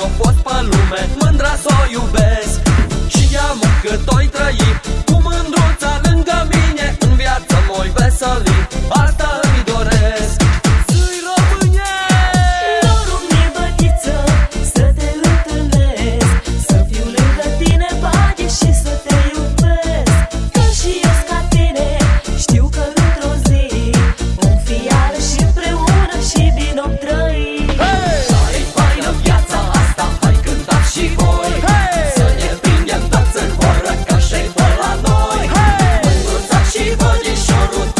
eu fost pe lume Mândra s-o iubesc. Și am că toi trăit Lord